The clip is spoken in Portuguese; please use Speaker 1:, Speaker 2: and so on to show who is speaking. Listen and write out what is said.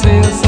Speaker 1: dancing